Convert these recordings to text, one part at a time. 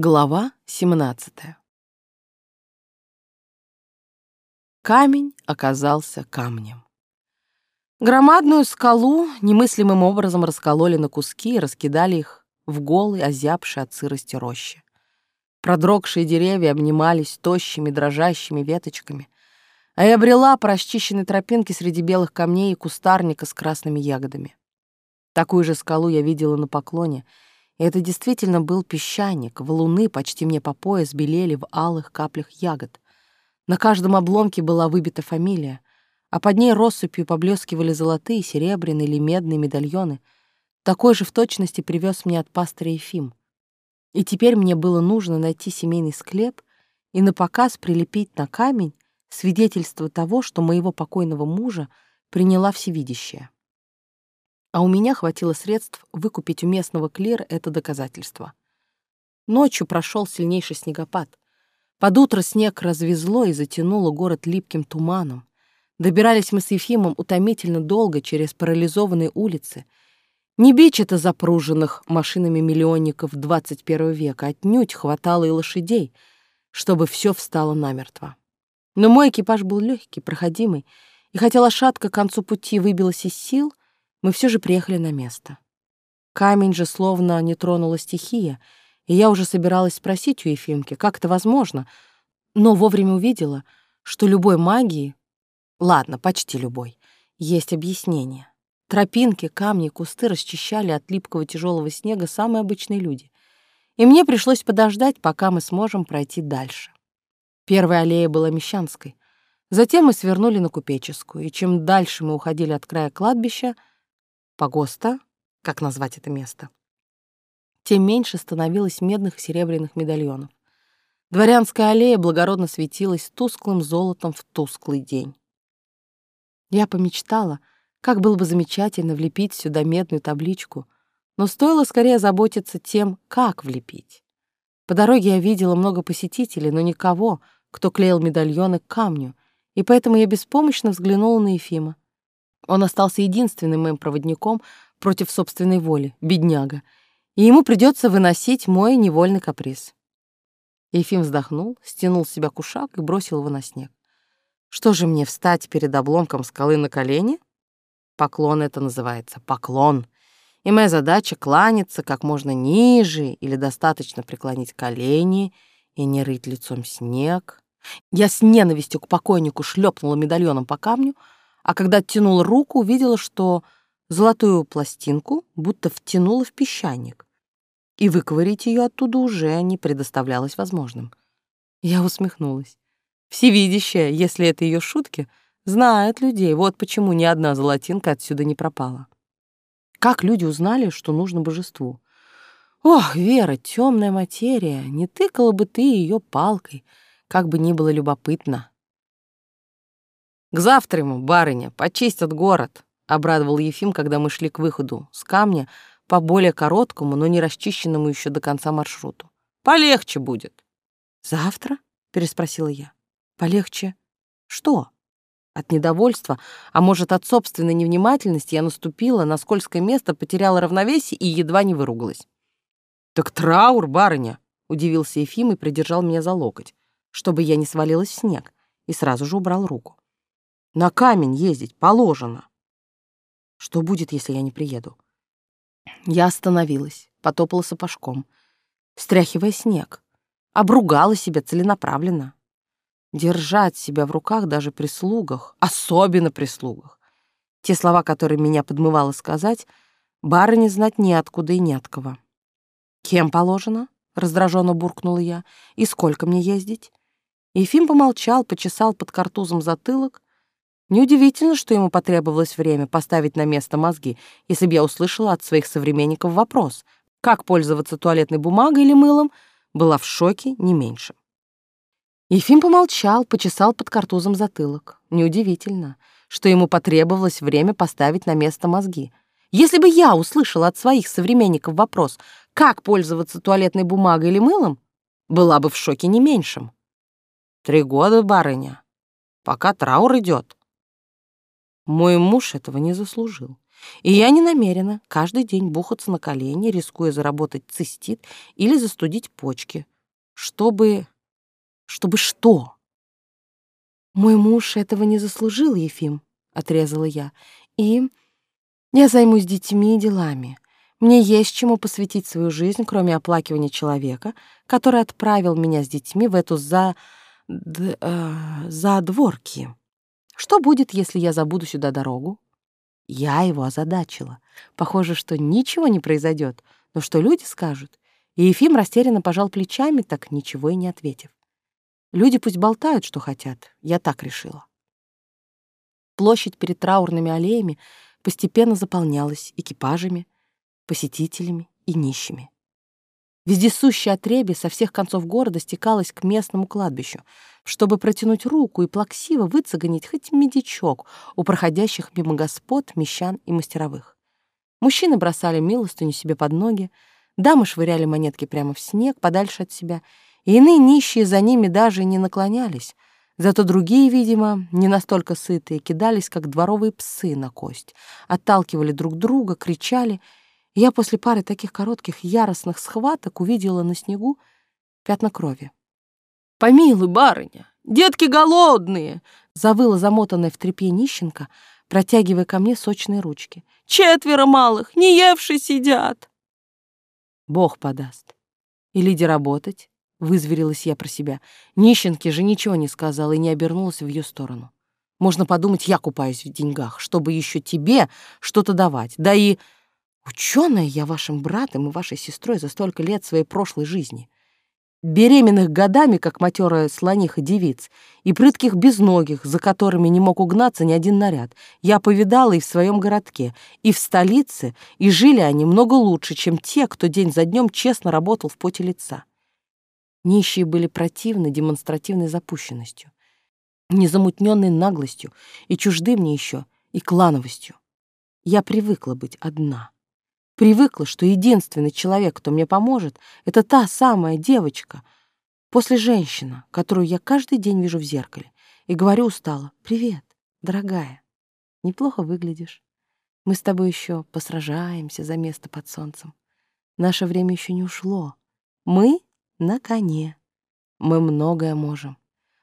Глава 17 Камень оказался камнем. Громадную скалу немыслимым образом раскололи на куски и раскидали их в голый, озябший от сырости рощи. Продрогшие деревья обнимались тощими, дрожащими веточками, а я брела по расчищенной тропинке среди белых камней и кустарника с красными ягодами. Такую же скалу я видела на поклоне, это действительно был песчаник, валуны почти мне по пояс белели в алых каплях ягод. На каждом обломке была выбита фамилия, а под ней россыпью поблескивали золотые, серебряные или медные медальоны. Такой же в точности привез мне от пастыря Ефим. И теперь мне было нужно найти семейный склеп и на показ прилепить на камень свидетельство того, что моего покойного мужа приняла всевидящая. А у меня хватило средств выкупить у местного клира это доказательство. Ночью прошел сильнейший снегопад. Под утро снег развезло и затянуло город липким туманом. Добирались мы с Ефимом утомительно долго через парализованные улицы. Не бич это запруженных машинами миллионников 21 века, отнюдь хватало и лошадей, чтобы все встало намертво. Но мой экипаж был легкий, проходимый, и хотя лошадка к концу пути выбилась из сил, мы все же приехали на место. Камень же словно не тронула стихия, и я уже собиралась спросить у Ефимки, как это возможно, но вовремя увидела, что любой магии, ладно, почти любой, есть объяснение. Тропинки, камни, кусты расчищали от липкого тяжелого снега самые обычные люди. И мне пришлось подождать, пока мы сможем пройти дальше. Первая аллея была Мещанской. Затем мы свернули на Купеческую, и чем дальше мы уходили от края кладбища, погоста, как назвать это место, тем меньше становилось медных и серебряных медальонов. Дворянская аллея благородно светилась тусклым золотом в тусклый день. Я помечтала, как было бы замечательно влепить сюда медную табличку, но стоило скорее заботиться тем, как влепить. По дороге я видела много посетителей, но никого, кто клеил медальоны к камню, и поэтому я беспомощно взглянула на Ефима. Он остался единственным моим проводником против собственной воли, бедняга, и ему придется выносить мой невольный каприз. Ефим вздохнул, стянул с себя кушак и бросил его на снег. Что же мне, встать перед обломком скалы на колени? Поклон это называется, поклон. И моя задача — кланяться как можно ниже или достаточно преклонить колени и не рыть лицом снег. Я с ненавистью к покойнику шлепнула медальоном по камню, а когда оттянула руку, увидела, что золотую пластинку будто втянула в песчаник, и выковырить ее оттуда уже не предоставлялось возможным. Я усмехнулась. Всевидящая, если это ее шутки, знает людей, вот почему ни одна золотинка отсюда не пропала. Как люди узнали, что нужно божеству? Ох, Вера, темная материя, не тыкала бы ты ее палкой, как бы ни было любопытно. К завтраму, барыня, почистят город, обрадовал Ефим, когда мы шли к выходу с камня по более короткому, но не расчищенному еще до конца маршруту. Полегче будет. Завтра? переспросила я. Полегче. Что? От недовольства, а может, от собственной невнимательности я наступила на скользкое место, потеряла равновесие и едва не выругалась. «Так траур, барыня!» — удивился Ефим и придержал меня за локоть, чтобы я не свалилась в снег, и сразу же убрал руку. «На камень ездить положено!» «Что будет, если я не приеду?» Я остановилась, потопала сапожком, стряхивая снег, обругала себя целенаправленно. Держать себя в руках даже при слугах, особенно при слугах. Те слова, которые меня подмывало сказать, барыне знать неоткуда и не от кого. «Кем положено?» — раздраженно буркнула я. «И сколько мне ездить?» Ефим помолчал, почесал под картузом затылок. Неудивительно, что ему потребовалось время поставить на место мозги, если бы я услышала от своих современников вопрос, как пользоваться туалетной бумагой или мылом, была в шоке не меньше. Ефим помолчал, почесал под картузом затылок. Неудивительно, что ему потребовалось время поставить на место мозги. Если бы я услышала от своих современников вопрос, как пользоваться туалетной бумагой или мылом, была бы в шоке не меньшим. Три года, барыня, пока траур идет. Мой муж этого не заслужил. И я не намерена каждый день бухаться на колени, рискуя заработать цистит или застудить почки. Чтобы... Чтобы что? Мой муж этого не заслужил, Ефим, отрезала я. И я займусь детьми и делами. Мне есть чему посвятить свою жизнь, кроме оплакивания человека, который отправил меня с детьми в эту за... Д, э, задворки. Что будет, если я забуду сюда дорогу? Я его озадачила. Похоже, что ничего не произойдет, но что люди скажут? И Ефим растерянно пожал плечами, так ничего и не ответив. Люди пусть болтают, что хотят. Я так решила. Площадь перед траурными аллеями постепенно заполнялась экипажами, посетителями и нищими. Вездесущее отребье со всех концов города стекалось к местному кладбищу, чтобы протянуть руку и плаксиво выцегонить хоть медичок у проходящих мимо господ, мещан и мастеровых. Мужчины бросали милостыню себе под ноги, дамы швыряли монетки прямо в снег, подальше от себя, и иные нищие за ними даже не наклонялись, зато другие, видимо, не настолько сытые, кидались, как дворовые псы на кость, отталкивали друг друга, кричали — я после пары таких коротких яростных схваток увидела на снегу пятна крови. «Помилуй, барыня, детки голодные!» завыла замотанная в тряпье нищенка, протягивая ко мне сочные ручки. «Четверо малых, не евши сидят!» Бог подаст. Или иди работать, вызверилась я про себя. Нищенке же ничего не сказала и не обернулась в ее сторону. Можно подумать, я купаюсь в деньгах, чтобы еще тебе что-то давать. Да и Ученая я вашим братом и вашей сестрой за столько лет своей прошлой жизни. Беременных годами, как матерая слониха девиц, и прытких безногих, за которыми не мог угнаться ни один наряд, я повидала и в своем городке, и в столице, и жили они много лучше, чем те, кто день за днем честно работал в поте лица. Нищие были противны демонстративной запущенностью, незамутненной наглостью и чужды мне еще и клановостью. Я привыкла быть одна. Привыкла, что единственный человек, кто мне поможет, это та самая девочка, после женщина, которую я каждый день вижу в зеркале, и говорю устало «Привет, дорогая, неплохо выглядишь. Мы с тобой еще посражаемся за место под солнцем. Наше время еще не ушло. Мы на коне. Мы многое можем.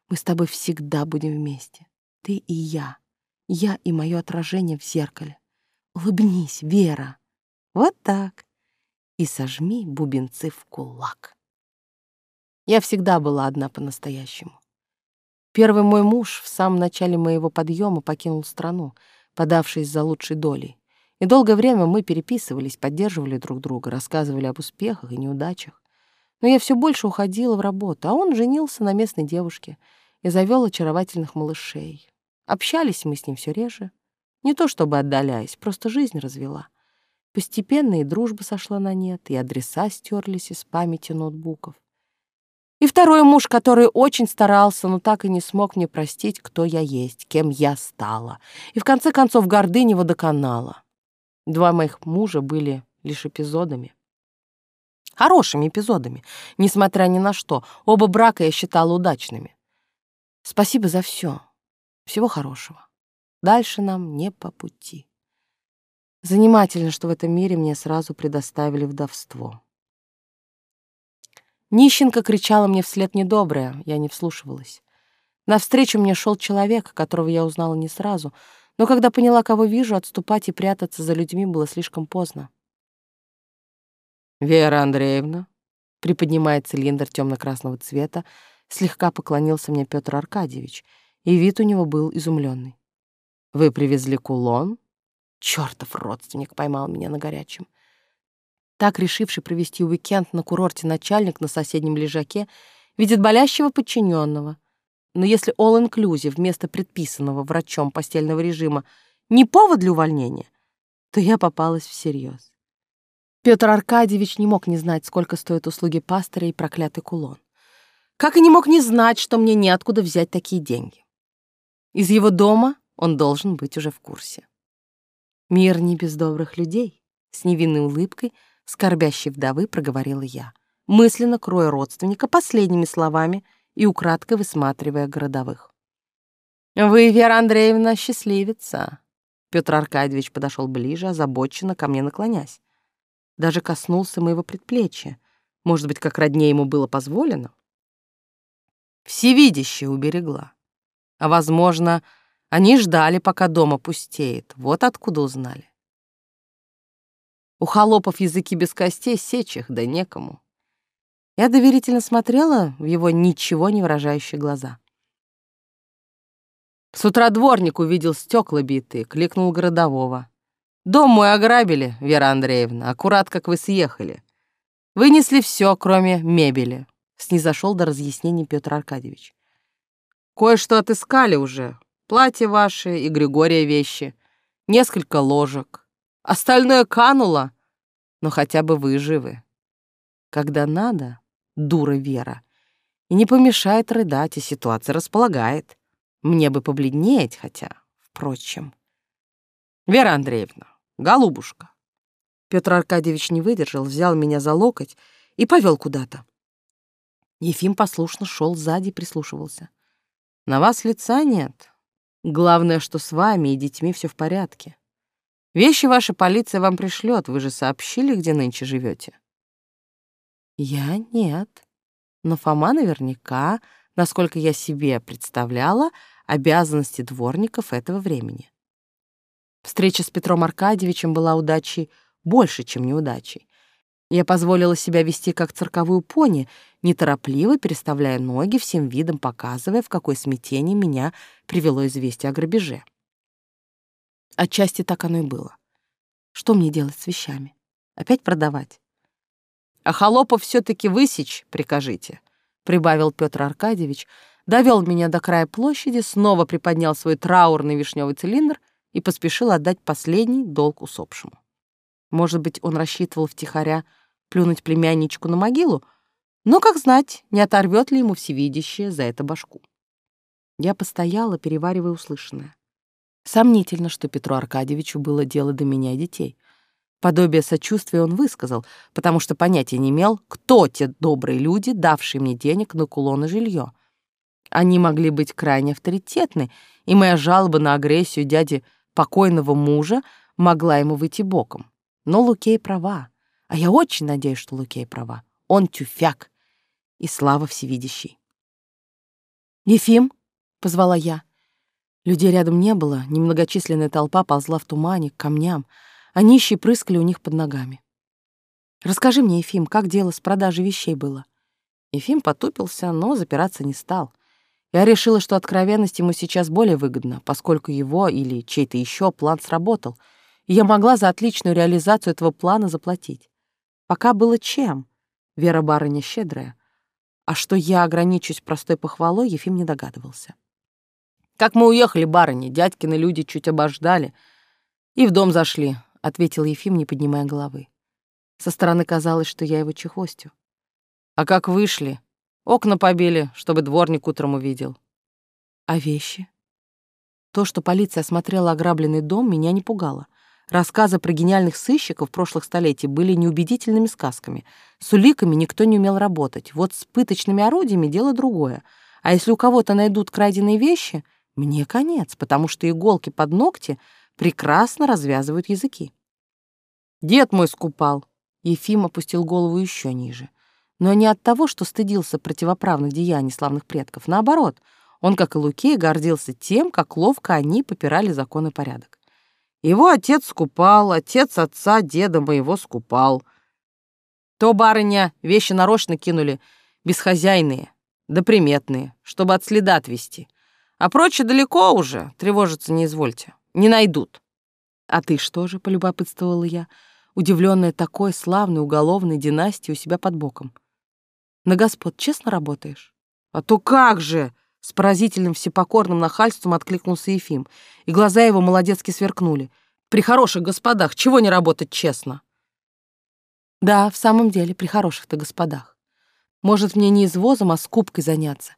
Мы с тобой всегда будем вместе. Ты и я. Я и мое отражение в зеркале. Улыбнись, Вера. Вот так. И сожми бубенцы в кулак. Я всегда была одна по-настоящему. Первый мой муж в самом начале моего подъема покинул страну, подавшись за лучшей долей. И долгое время мы переписывались, поддерживали друг друга, рассказывали об успехах и неудачах. Но я все больше уходила в работу, а он женился на местной девушке и завел очаровательных малышей. Общались мы с ним все реже. Не то чтобы отдаляясь, просто жизнь развела. Постепенно и дружба сошла на нет, и адреса стерлись из памяти ноутбуков. И второй муж, который очень старался, но так и не смог мне простить, кто я есть, кем я стала. И в конце концов гордынь его доконала. Два моих мужа были лишь эпизодами. Хорошими эпизодами, несмотря ни на что. Оба брака я считала удачными. Спасибо за все. Всего хорошего. Дальше нам не по пути. Занимательно, что в этом мире мне сразу предоставили вдовство. Нищенка кричала мне вслед недоброе, я не вслушивалась. Навстречу мне шел человек, которого я узнала не сразу, но когда поняла, кого вижу, отступать и прятаться за людьми было слишком поздно. «Вера Андреевна», — приподнимая цилиндр темно-красного цвета, слегка поклонился мне Петр Аркадьевич, и вид у него был изумленный. «Вы привезли кулон?» Чёртов родственник поймал меня на горячем. Так, решивший провести уикенд на курорте начальник на соседнем лежаке, видит болящего подчиненного. Но если all-inclusive вместо предписанного врачом постельного режима не повод для увольнения, то я попалась всерьез. Петр Аркадьевич не мог не знать, сколько стоят услуги пастыря и проклятый кулон. Как и не мог не знать, что мне неоткуда взять такие деньги. Из его дома он должен быть уже в курсе. «Мир не без добрых людей», — с невинной улыбкой, скорбящей вдовы, проговорила я, мысленно кроя родственника последними словами и украдкой высматривая городовых. «Вы, Вера Андреевна, счастливица. Петр Аркадьевич подошел ближе, озабоченно ко мне наклонясь. Даже коснулся моего предплечья. Может быть, как роднее ему было позволено? Всевидящее уберегла. А, возможно, они ждали, пока дом опустеет. Вот откуда узнали. У холопов языки без костей, сечь их, да некому. Я доверительно смотрела в его ничего не выражающие глаза. С утра дворник увидел стекла битые, кликнул городового. «Дом мой ограбили, Вера Андреевна, аккурат, как вы съехали. Вынесли все, кроме мебели», — снизошел до разъяснений Петр Аркадьевич. «Кое-что отыскали уже. Платье ваше и Григория вещи. Несколько ложек. Остальное кануло, но хотя бы вы живы. Когда надо, дура Вера, и не помешает рыдать, и ситуация располагает». Мне бы побледнеть, хотя, впрочем. Вера Андреевна, голубушка. Петр Аркадьевич не выдержал, взял меня за локоть и повел куда-то. Ефим послушно шел сзади и прислушивался. На вас лица нет. Главное, что с вами и детьми все в порядке. Вещи ваша полиция вам пришлет, вы же сообщили, где нынче живете. Я нет. Но Фома наверняка, насколько я себе представляла, обязанности дворников этого времени. Встреча с Петром Аркадьевичем была удачей больше, чем неудачей. Я позволила себя вести как цирковую пони, неторопливо переставляя ноги, всем видом показывая, в какое смятение меня привело известие о грабеже. Отчасти так оно и было. Что мне делать с вещами? Опять продавать? А холопов все таки высечь прикажите, прибавил Петр Аркадьевич, довел меня до края площади, снова приподнял свой траурный вишневый цилиндр и поспешил отдать последний долг усопшему. Может быть, он рассчитывал втихаря плюнуть племянничку на могилу, но, как знать, не оторвет ли ему всевидящее за это башку. Я постояла, переваривая услышанное. Сомнительно, что Петру Аркадьевичу было дело до меня и детей. Подобие сочувствия он высказал, потому что понятия не имел, кто те добрые люди, давшие мне денег на кулон и жилье — они могли быть крайне авторитетны, и моя жалоба на агрессию дяди покойного мужа могла ему выйти боком. Но Лукей права, а я очень надеюсь, что Лукей права. Он тюфяк и слава всевидящий. «Ефим!» — позвала я. Людей рядом не было, немногочисленная толпа ползла в тумане к камням, а нищие прыскали у них под ногами. «Расскажи мне, Ефим, как дело с продажей вещей было?» Ефим потупился, но запираться не стал — я решила, что откровенность ему сейчас более выгодна, поскольку его или чей-то еще план сработал, я могла за отличную реализацию этого плана заплатить. Пока было чем. Вера барыня щедрая. А что я ограничусь простой похвалой, Ефим не догадывался. «Как мы уехали, барыня, дядькины люди чуть обождали и в дом зашли», — ответил Ефим, не поднимая головы. Со стороны казалось, что я его чехвостю. «А как вышли, Окна побили, чтобы дворник утром увидел. А вещи? То, что полиция осмотрела ограбленный дом, меня не пугало. Рассказы про гениальных сыщиков прошлых столетий были неубедительными сказками. С уликами никто не умел работать. Вот с пыточными орудиями дело другое. А если у кого-то найдут краденые вещи, мне конец, потому что иголки под ногти прекрасно развязывают языки. Дед мой скупал. Ефим опустил голову еще ниже но не от того, что стыдился противоправных деяний славных предков. Наоборот, он, как и Лукей, гордился тем, как ловко они попирали закон и порядок. Его отец скупал, отец отца, деда моего скупал. То, барыня, вещи нарочно кинули, бесхозяйные, да приметные, чтобы от следа отвести. А прочее далеко уже, тревожиться не извольте, не найдут. А ты что же, полюбопытствовала я, удивленная такой славной уголовной династией у себя под боком. На господ честно работаешь? А то как же! С поразительным всепокорным нахальством откликнулся Ефим, и глаза его молодецки сверкнули. При хороших господах чего не работать честно? Да, в самом деле, при хороших-то господах. Может, мне не извозом, а скупкой заняться.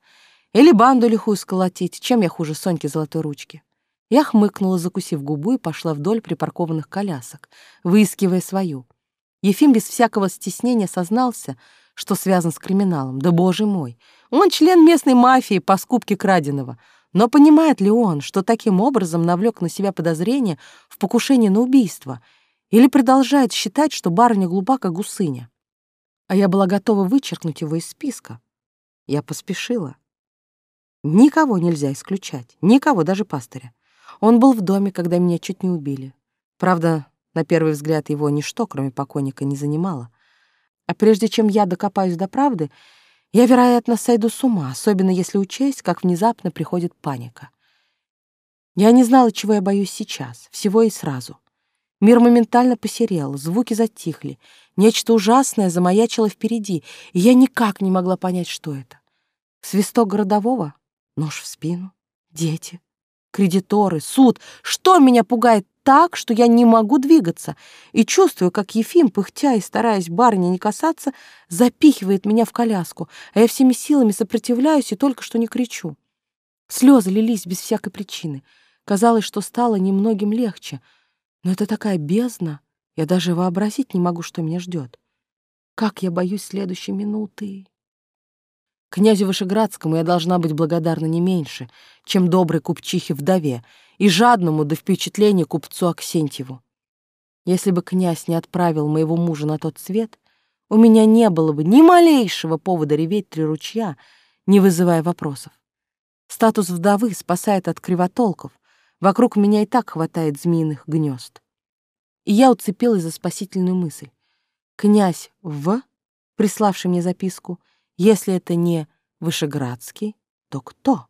Или банду лихую сколотить, чем я хуже Соньки Золотой Ручки. Я хмыкнула, закусив губу, и пошла вдоль припаркованных колясок, выискивая свою. Ефим без всякого стеснения сознался, что связан с криминалом. Да боже мой! Он член местной мафии по скупке краденого. Но понимает ли он, что таким образом навлек на себя подозрение в покушении на убийство, или продолжает считать, что барыня глупа, гусыня? А я была готова вычеркнуть его из списка. Я поспешила. Никого нельзя исключать, никого, даже пастыря. Он был в доме, когда меня чуть не убили. Правда, на первый взгляд его ничто, кроме покойника, не занимало. А прежде чем я докопаюсь до правды, я, вероятно, сойду с ума, особенно если учесть, как внезапно приходит паника. Я не знала, чего я боюсь сейчас, всего и сразу. Мир моментально посерел, звуки затихли, нечто ужасное замаячило впереди, и я никак не могла понять, что это. Свисток городового Нож в спину, дети, кредиторы, суд. Что меня пугает так, что я не могу двигаться и чувствую, как Ефим, пыхтя и стараясь барыни не касаться, запихивает меня в коляску, а я всеми силами сопротивляюсь и только что не кричу. Слезы лились без всякой причины. Казалось, что стало немногим легче. Но это такая бездна, я даже вообразить не могу, что меня ждет. Как я боюсь следующей минуты. Князю Вышеградскому я должна быть благодарна не меньше, чем доброй купчихе-вдове и жадному до впечатления купцу Аксентьеву. Если бы князь не отправил моего мужа на тот свет, у меня не было бы ни малейшего повода реветь три ручья, не вызывая вопросов. Статус вдовы спасает от кривотолков, вокруг меня и так хватает змеиных гнезд. И я уцепилась за спасительную мысль. Князь В, приславший мне записку, если это не Вышеградский, то кто?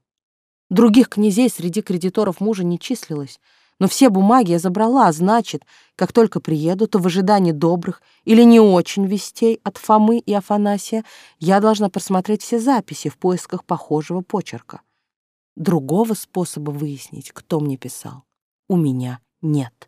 Других князей среди кредиторов мужа не числилось, но все бумаги я забрала, значит, как только приеду, то в ожидании добрых или не очень вестей от Фомы и Афанасия я должна просмотреть все записи в поисках похожего почерка. Другого способа выяснить, кто мне писал, у меня нет.